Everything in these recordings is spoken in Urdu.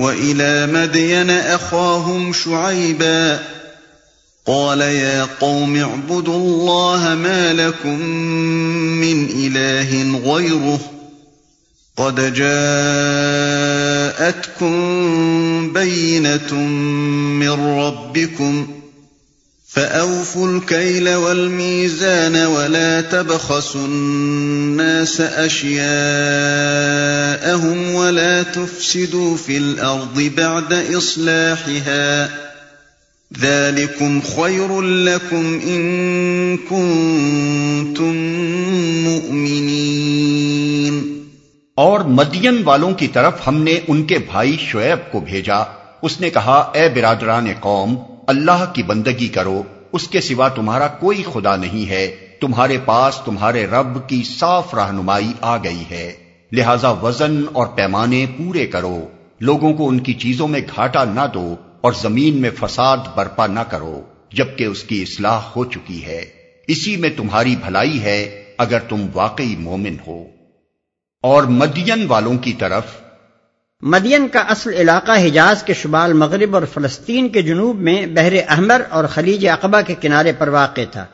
وَإِلَى مَدْيَنَ أَخَاهُمْ شُعَيْبًا قَالَ يَا قَوْمِ اعْبُدُوا اللَّهَ مَا لَكُمْ مِنْ إِلَٰهٍ غَيْرُهُ قَدْ جَاءَتْكُمْ بَيِّنَةٌ مِّن رَّبِّكُمْ ۖ فَأَوْفُوا الْكَيْلَ وَالْمِيزَانَ وَلَا تَبْخَسُوا النَّاسَ أَشْيَاءَهُمْ وَلَا تُفْسِدُوا فِي الْأَرْضِ بَعْدَ إِصْلَاحِهَا ۚ ذَٰلِكُمْ خَيْرٌ لَّكُمْ إِن كُنتُم مُّؤْمِنِينَ۔ اور مدین والوں کی طرف ہم نے ان کے بھائی شعیب کو بھیجا۔ اس نے کہا، اے برادران قوم اللہ کی بندگی کرو، اس کے سوا تمہارا کوئی خدا نہیں ہے، تمہارے پاس تمہارے رب کی صاف رہنمائی آ گئی ہے۔ لہذا وزن اور پیمانے پورے کرو۔ لوگوں کو ان کی چیزوں میں گھاٹا نہ دو اور زمین میں فساد برپا نہ کرو، جبکہ اس کی اصلاح ہو چکی ہے۔ اسی میں تمہاری بھلائی ہے، اگر تم واقعی مومن ہو۔ اور مدین والوں کی طرف مدین کا اصل علاقہ حجاز کے شمال مغرب اور فلسطین کے جنوب میں بحر احمر اور خلیج اقبا کے کنارے پر واقع تھا۔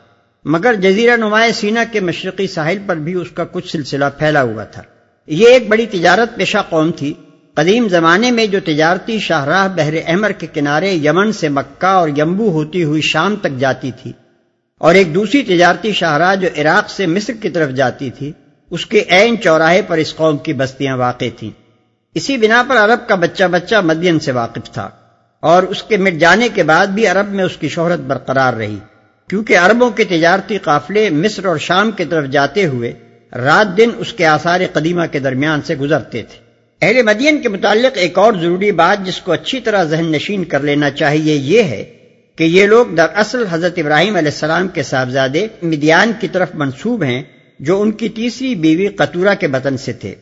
مگر جزیرہ نمایاں سینا کے مشرقی ساحل پر بھی اس کا کچھ سلسلہ پھیلا ہوا تھا۔ یہ ایک بڑی تجارت پیشہ قوم تھی۔ قدیم زمانے میں جو تجارتی شاہراہ بحر احمر کے کنارے یمن سے مکہ اور یمبو ہوتی ہوئی شام تک جاتی تھی اور ایک دوسری تجارتی شاہراہ جو عراق سے مصر کی طرف جاتی تھی، اس کے عین چوراہے پر اس قوم کی بستیاں واقع تھیں۔ اسی بنا پر عرب کا بچہ بچہ مدین سے واقف تھا اور اس کے مٹ جانے کے بعد بھی عرب میں اس کی شہرت برقرار رہی۔ کیونکہ عربوں کے تجارتی قافلے مصر اور شام کی طرف جاتے ہوئے رات دن اس کے آثار قدیمہ کے درمیان سے گزرتے تھے۔ اہل مدین کے متعلق ایک اور ضروری بات جس کو اچھی طرح ذہن نشین کر لینا چاہیے یہ ہے کہ یہ لوگ دراصل حضرت ابراہیم علیہ السلام کے صاحبزادے مدیان کی طرف منسوب ہیں جو ان کی تیسری بیوی قطورہ کے بطن سے تھے۔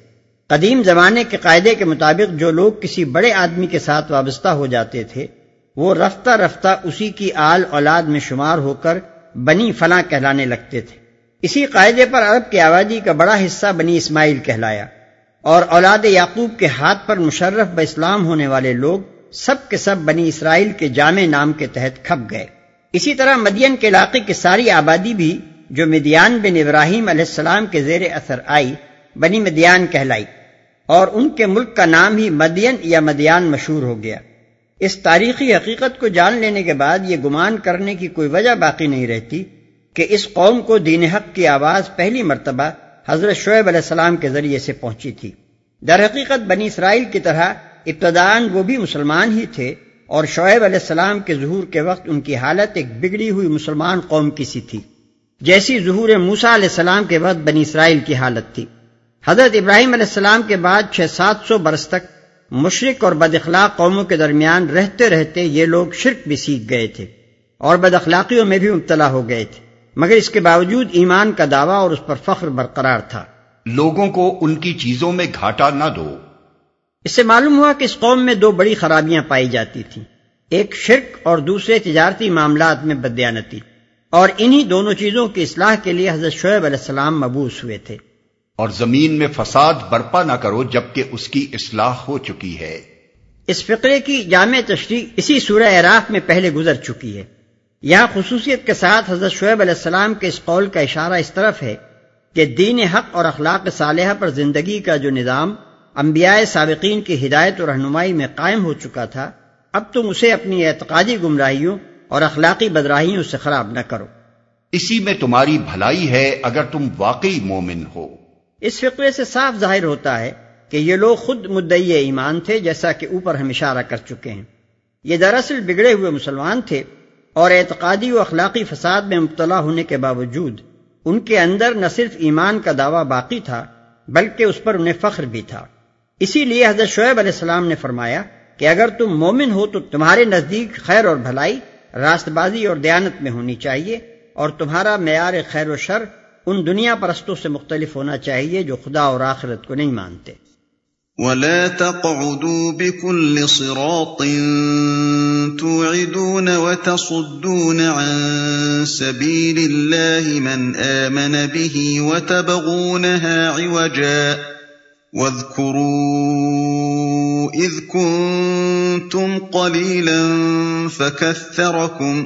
قدیم زمانے کے قاعدے کے مطابق جو لوگ کسی بڑے آدمی کے ساتھ وابستہ ہو جاتے تھے، وہ رفتہ رفتہ اسی کی آل اولاد میں شمار ہو کر بنی فلاں کہلانے لگتے تھے۔ اسی قاعدے پر عرب کی آبادی کا بڑا حصہ بنی اسماعیل کہلایا۔ اور اولاد یعقوب کے ہاتھ پر مشرف ب اسلام ہونے والے لوگ سب کے سب بنی اسرائیل کے جامع نام کے تحت کھپ گئے۔ اسی طرح مدین کے علاقے کی ساری آبادی بھی جو مدیان بن ابراہیم علیہ السلام کے زیر اثر آئی بنی مدیان کہلائی اور ان کے ملک کا نام ہی مدین یا مدیان مشہور ہو گیا۔ اس تاریخی حقیقت کو جان لینے کے بعد یہ گمان کرنے کی کوئی وجہ باقی نہیں رہتی کہ اس قوم کو دین حق کی آواز پہلی مرتبہ حضرت شعیب علیہ السلام کے ذریعے سے پہنچی تھی۔ در حقیقت بنی اسرائیل کی طرح ابتدان وہ بھی مسلمان ہی تھے اور شعیب علیہ السلام کے ظہور کے وقت ان کی حالت ایک بگڑی ہوئی مسلمان قوم کی سی تھی۔ جیسی ظہور موسا علیہ السلام کے وقت بنی اسرائیل کی حالت تھی۔ حضرت ابراہیم علیہ السلام کے بعد چھ سات سو برس تک مشرق اور بد اخلاق قوموں کے درمیان رہتے رہتے یہ لوگ شرک بھی سیکھ گئے تھے اور بد اخلاقیوں میں بھی مبتلا ہو گئے تھے۔ مگر اس کے باوجود ایمان کا دعویٰ اور اس پر فخر برقرار تھا۔ لوگوں کو ان کی چیزوں میں گھاٹا نہ دو۔ اس سے معلوم ہوا کہ اس قوم میں دو بڑی خرابیاں پائی جاتی تھیں۔ ایک شرک اور دوسرے تجارتی معاملات میں بدیانتی اور انہی دونوں چیزوں کی اصلاح کے لیے حضرت شعیب علیہ السلام مبوس ہوئے تھے۔ اور زمین میں فساد برپا نہ کرو جبکہ اس کی اصلاح ہو چکی ہے۔ اس فقرے کی جامع تشریح اسی سورہ عراق میں پہلے گزر چکی ہے۔ یہاں خصوصیت کے ساتھ حضرت شعیب علیہ السلام کے اس قول کا اشارہ اس طرف ہے کہ دین حق اور اخلاق صالحہ پر زندگی کا جو نظام انبیاء سابقین کی ہدایت و رہنمائی میں قائم ہو چکا تھا اب تم اسے اپنی اعتقادی گمراہیوں اور اخلاقی بدراہیوں سے خراب نہ کرو۔ اسی میں تمہاری بھلائی ہے اگر تم واقعی مومن ہو۔ اس فقرے سے صاف ظاہر ہوتا ہے کہ یہ لوگ خود مدعی ایمان تھے جیسا کہ اوپر ہم اشارہ کر چکے ہیں۔ یہ دراصل بگڑے ہوئے مسلمان تھے اور اعتقادی و اخلاقی فساد میں مبتلا ہونے کے باوجود ان کے اندر نہ صرف ایمان کا دعویٰ باقی تھا بلکہ اس پر انہیں فخر بھی تھا۔ اسی لیے حضرت شعیب علیہ السلام نے فرمایا کہ اگر تم مومن ہو تو تمہارے نزدیک خیر اور بھلائی راست بازی اور دیانت میں ہونی چاہیے اور تمہارا معیار خیر و شر ان دنیا پرستوں سے مختلف ہونا چاہیے جو خدا اور آخرت کو نہیں مانتے۔ ولا تقعدوا بكل صراط توعدون وتصدون عن سبيل الله من آمن به وتبغونها عوجا واذكروا إذ كنتم قليلا فكثركم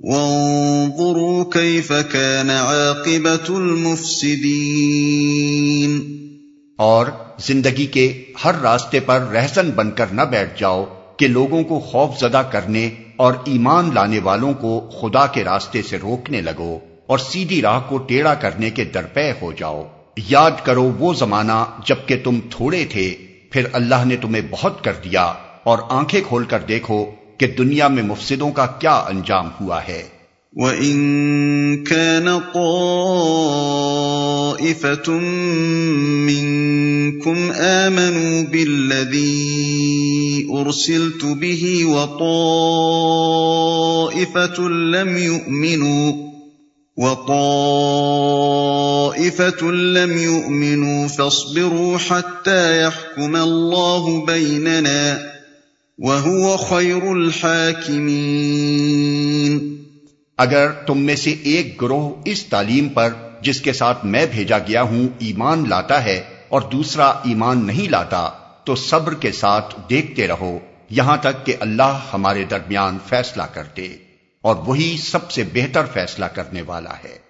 وانظروا كيف كان عاقبة المفسدين اور زندگی کے ہر راستے پر رہزن بن کر نہ بیٹھ جاؤ کہ لوگوں کو خوف زدہ کرنے اور ایمان لانے والوں کو خدا کے راستے سے روکنے لگو اور سیدھی راہ کو ٹیڑھا کرنے کے درپے ہو جاؤ۔ یاد کرو وہ زمانہ جبکہ تم تھوڑے تھے، پھر اللہ نے تمہیں بہت کر دیا اور آنکھیں کھول کر دیکھو کہ دنیا میں مفسدوں کا کیا انجام ہوا ہے۔ وَإِن كَانَ طَائِفَةٌ مِّنكُمْ آمَنُوا بِالَّذِي أُرْسِلْتُ بِهِ وَطَائِفَةٌ لَّمْ يُؤْمِنُوا، وَطَائِفَةٌ لَّمْ يُؤْمِنُوا فَاصْبِرُوا حَتَّىٰ يَحْكُمَ اللَّهُ بَيْنَنَا وَهُوَ خَيْرُ الْحَاكِمِينَ اگر تم میں سے ایک گروہ اس تعلیم پر جس کے ساتھ میں بھیجا گیا ہوں ایمان لاتا ہے اور دوسرا ایمان نہیں لاتا، تو صبر کے ساتھ دیکھتے رہو، یہاں تک کہ اللہ ہمارے درمیان فیصلہ کرتے، اور وہی سب سے بہتر فیصلہ کرنے والا ہے۔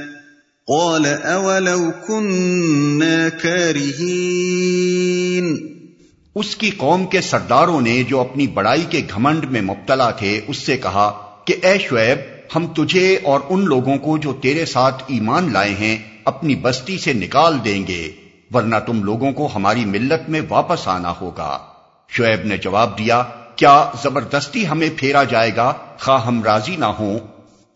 قال اولو كنا كارهين اس کی قوم کے سرداروں نے جو اپنی بڑائی کے گھمنڈ میں مبتلا تھے، اس سے کہا کہ اے شعیب، ہم تجھے اور ان لوگوں کو جو تیرے ساتھ ایمان لائے ہیں، اپنی بستی سے نکال دیں گے، ورنہ تم لوگوں کو ہماری ملت میں واپس آنا ہوگا۔ شعیب نے جواب دیا، کیا زبردستی ہمیں پھیرا جائے گا؟ خواہ ہم راضی نہ ہوں۔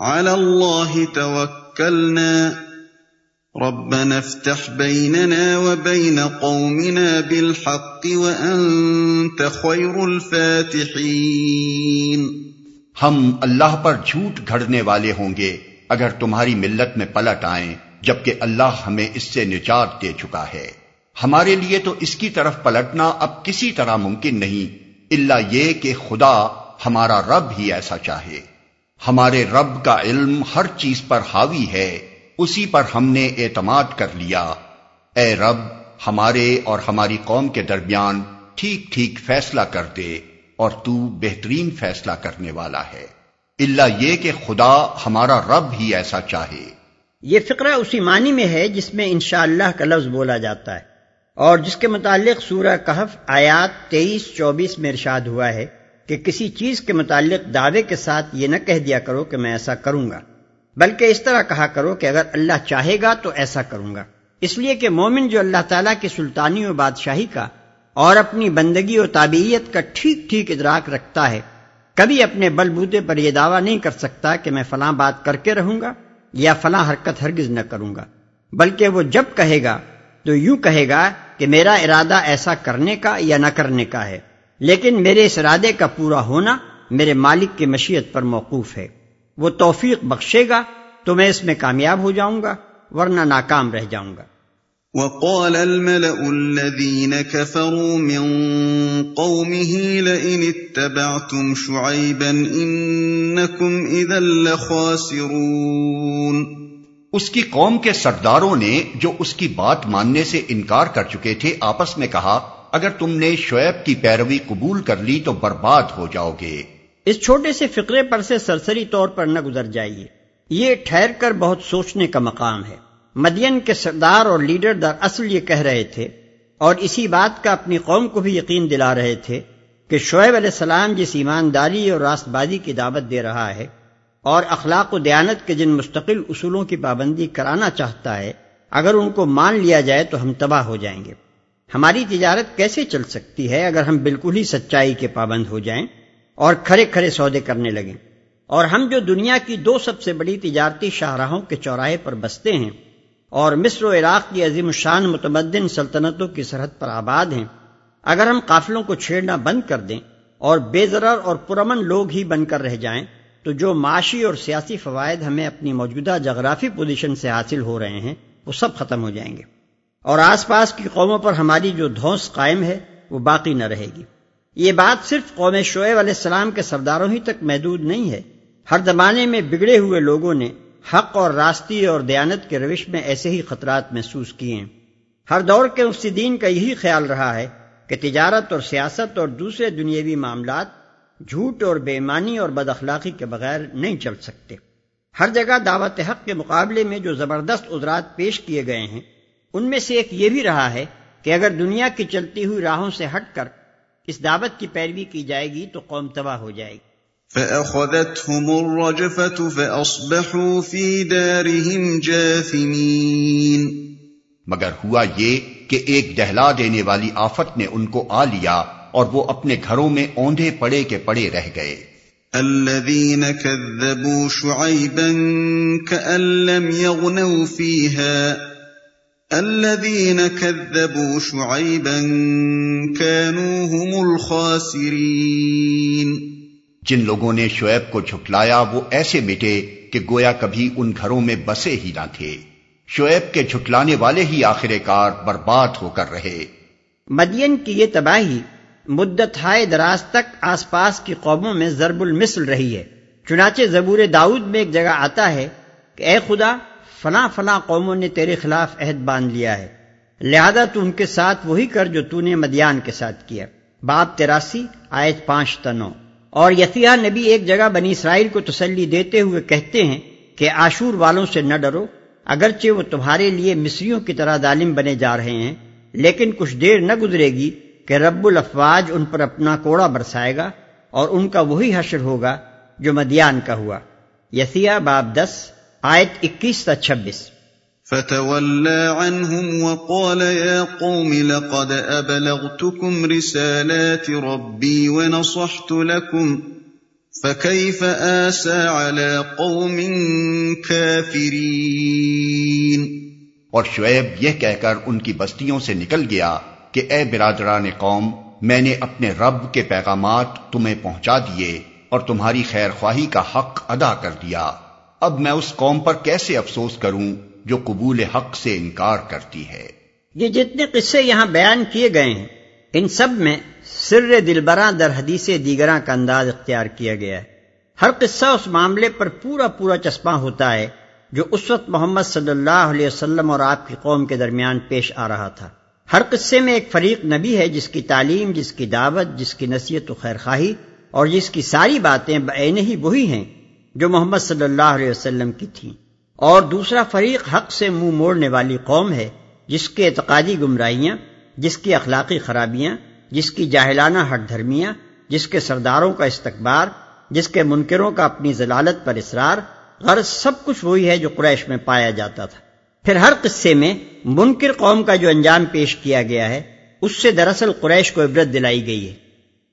على الله توكلنا. ربنا افتح بيننا وبين قومنا بالحق وأنت خير الفاتحين. ہم اللہ پر جھوٹ گھڑنے والے ہوں گے اگر تمہاری ملت میں پلٹ آئیں، جبکہ اللہ ہمیں اس سے نجات دے چکا ہے۔ ہمارے لیے تو اس کی طرف پلٹنا اب کسی طرح ممکن نہیں اللہ یہ کہ خدا ہمارا رب ہی ایسا چاہے۔ ہمارے رب کا علم ہر چیز پر حاوی ہے، اسی پر ہم نے اعتماد کر لیا۔ اے رب، ہمارے اور ہماری قوم کے درمیان ٹھیک ٹھیک فیصلہ کر دے اور تو بہترین فیصلہ کرنے والا ہے۔ اللہ یہ کہ خدا ہمارا رب ہی ایسا چاہے۔ یہ فقرہ اسی معنی میں ہے جس میں انشاءاللہ اللہ کا لفظ بولا جاتا ہے۔ اور جس کے متعلق سورہ کہف آیات تیئیس چوبیس میں ارشاد ہوا ہے۔ کہ کسی چیز کے متعلق دعوے کے ساتھ یہ نہ کہہ دیا کرو کہ میں ایسا کروں گا، بلکہ اس طرح کہا کرو کہ اگر اللہ چاہے گا تو ایسا کروں گا۔ اس لیے کہ مومن جو اللہ تعالیٰ کی سلطانی و بادشاہی کا اور اپنی بندگی و تابعیت کا ٹھیک ٹھیک ادراک رکھتا ہے، کبھی اپنے بل بوتے پر یہ دعویٰ نہیں کر سکتا کہ میں فلاں بات کر کے رہوں گا یا فلاں حرکت ہرگز نہ کروں گا۔ بلکہ وہ جب کہے گا تو یوں کہے گا کہ میرا ارادہ ایسا کرنے کا یا نہ کرنے کا ہے۔ لیکن میرے اس ارادے کا پورا ہونا میرے مالک کی مشیت پر موقوف ہے۔ وہ توفیق بخشے گا تو میں اس میں کامیاب ہو جاؤں گا ورنہ ناکام رہ جاؤں گا۔ وقال الملأ الذين كفروا من قومه لئن اتبعتم شعيبا إنكم إذا لخاسرون۔ اس کی قوم کے سرداروں نے جو اس کی بات ماننے سے انکار کر چکے تھے آپس میں کہا اگر تم نے شعیب کی پیروی قبول کر لی تو برباد ہو جاؤ گے۔ اس چھوٹے سے فقرے پر سے سرسری طور پر نہ گزر جائیے۔ یہ ٹھہر کر بہت سوچنے کا مقام ہے۔ مدین کے سردار اور لیڈر در اصل یہ کہہ رہے تھے اور اسی بات کا اپنی قوم کو بھی یقین دلا رہے تھے کہ شعیب علیہ السلام جس ایمانداری اور راست بازی کی دعوت دے رہا ہے اور اخلاق و دیانت کے جن مستقل اصولوں کی پابندی کرانا چاہتا ہے، اگر ان کو مان لیا جائے تو ہم تباہ ہو جائیں گے۔ ہماری تجارت کیسے چل سکتی ہے اگر ہم بالکل ہی سچائی کے پابند ہو جائیں اور کھڑے کھڑے سودے کرنے لگیں؟ اور ہم جو دنیا کی دو سب سے بڑی تجارتی شاہراہوں کے چوراہے پر بستے ہیں اور مصر و عراق کی عظیم شان متمدن سلطنتوں کی سرحد پر آباد ہیں، اگر ہم قافلوں کو چھیڑنا بند کر دیں اور بے ضرر اور پرامن لوگ ہی بن کر رہ جائیں، تو جو معاشی اور سیاسی فوائد ہمیں اپنی موجودہ جغرافی پوزیشن سے حاصل ہو رہے ہیں، وہ سب ختم ہو جائیں گے۔ اور آس پاس کی قوموں پر ہماری جو دھوس قائم ہے، وہ باقی نہ رہے گی۔ یہ بات صرف قوم شعیب علیہ السلام کے سرداروں ہی تک محدود نہیں ہے۔ ہر زمانے میں بگڑے ہوئے لوگوں نے حق اور راستی اور دیانت کے روش میں ایسے ہی خطرات محسوس کیے ہیں۔ ہر دور کے مفسدین کا یہی خیال رہا ہے کہ تجارت اور سیاست اور دوسرے دنیاوی معاملات جھوٹ اور بے ایمانی اور بد اخلاقی کے بغیر نہیں چل سکتے۔ ہر جگہ دعوت حق کے مقابلے میں جو زبردست ادرات پیش کیے گئے ہیں ان میں سے ایک یہ بھی رہا ہے کہ اگر دنیا کی چلتی ہوئی راہوں سے ہٹ کر اس دعوت کی پیروی کی جائے گی تو قوم تباہ ہو جائے گی۔ فَأَخَذَتْهُمُ الرَّجْفَةُ فَأَصْبَحُوا فِي دَارِهِمْ جَاثِمِينَ۔ مگر ہوا یہ کہ ایک دہلا دینے والی آفت نے ان کو آ لیا اور وہ اپنے گھروں میں اوندے پڑے کے پڑے رہ گئے۔ الذين كذبوا شعيبا كأن لم يغنوا فيها۔ الذين كذبوا شعيبا كانوا هم الخاسرين. جن لوگوں نے شعیب کو جھٹلایا وہ ایسے مٹے کہ گویا کبھی ان گھروں میں بسے ہی نہ تھے۔ شعیب کے جھٹلانے والے ہی آخر کار برباد ہو کر رہے۔ مدین کی یہ تباہی مدت ہائے دراز تک آس پاس کی قوموں میں ضرب المثل رہی ہے۔ چنانچہ زبور داؤد میں ایک جگہ آتا ہے کہ اے خدا فلاں فلاں قوموں نے تیرے خلاف عہد باندھ لیا ہے۔ لہذا تو ان کے ساتھ وہی کر جو تو نے مدیان کے ساتھ کیا۔ باپ تراسی، آیت پانچ تنو اور یسیہ نبی ایک جگہ بنی اسرائیل کو تسلی دیتے ہوئے کہتے ہیں کہ آشور والوں سے نہ ڈرو، اگرچہ وہ تمہارے لیے مصریوں کی طرح ظالم بنے جا رہے ہیں، لیکن کچھ دیر نہ گزرے گی کہ رب الافواج ان پر اپنا کوڑا برسائے گا اور ان کا وہی حشر ہوگا جو مدیان کا ہوا۔ یسیہ باب دس۔ آیت اکیس تا چھبیس۔ فتولى عنهم وقال يا قوم لقد أبلغتكم رسالات ربي ونصحت لكم فكيف آسى على قوم كافرين؟ اور شعیب یہ کہہ کر ان کی بستیوں سے نکل گیا کہ اے برادران قوم میں نے اپنے رب کے پیغامات تمہیں پہنچا دیے اور تمہاری خیر خواہی کا حق ادا کر دیا۔ اب میں اس قوم پر کیسے افسوس کروں جو قبول حق سے انکار کرتی ہے؟ یہ جتنے قصے یہاں بیان کیے گئے ہیں، ان سب میں سر دلبراں در حدیث دیگراں کا انداز اختیار کیا گیا ہے۔ ہر قصہ اس معاملے پر پورا پورا چشمہ ہوتا ہے جو اس وقت محمد صلی اللہ علیہ وسلم اور آپ کی قوم کے درمیان پیش آ رہا تھا۔ ہر قصے میں ایک فریق نبی ہے جس کی تعلیم، جس کی دعوت، جس کی نصیحت و خیر خواہی اور جس کی ساری باتیں بعین ہی وہی ہیں جو محمد صلی اللہ علیہ وسلم کی تھیں۔ اور دوسرا فریق حق سے منہ مو موڑنے والی قوم ہے، جس کے اعتقادی گمراہیاں، جس کی اخلاقی خرابیاں، جس کی جاہلانہ ہٹ دھرمیاں، جس کے سرداروں کا استقبار جس کے منکروں کا اپنی ضلالت پر اصرار، غرض سب کچھ وہی ہے جو قریش میں پایا جاتا تھا۔ پھر ہر قصے میں منکر قوم کا جو انجام پیش کیا گیا ہے، اس سے دراصل قریش کو عبرت دلائی گئی ہے۔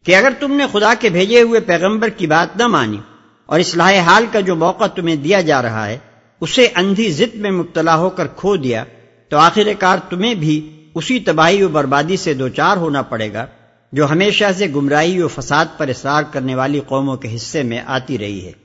کہ اگر تم نے خدا کے بھیجے ہوئے پیغمبر کی بات نہ مانی اور اصلاح حال کا جو موقع تمہیں دیا جا رہا ہے، اسے اندھی ضد میں مبتلا ہو کر کھو دیا، تو آخر کار تمہیں بھی اسی تباہی و بربادی سے دوچار ہونا پڑے گا، جو ہمیشہ سے گمراہی و فساد پر اصرار کرنے والی قوموں کے حصے میں آتی رہی ہے۔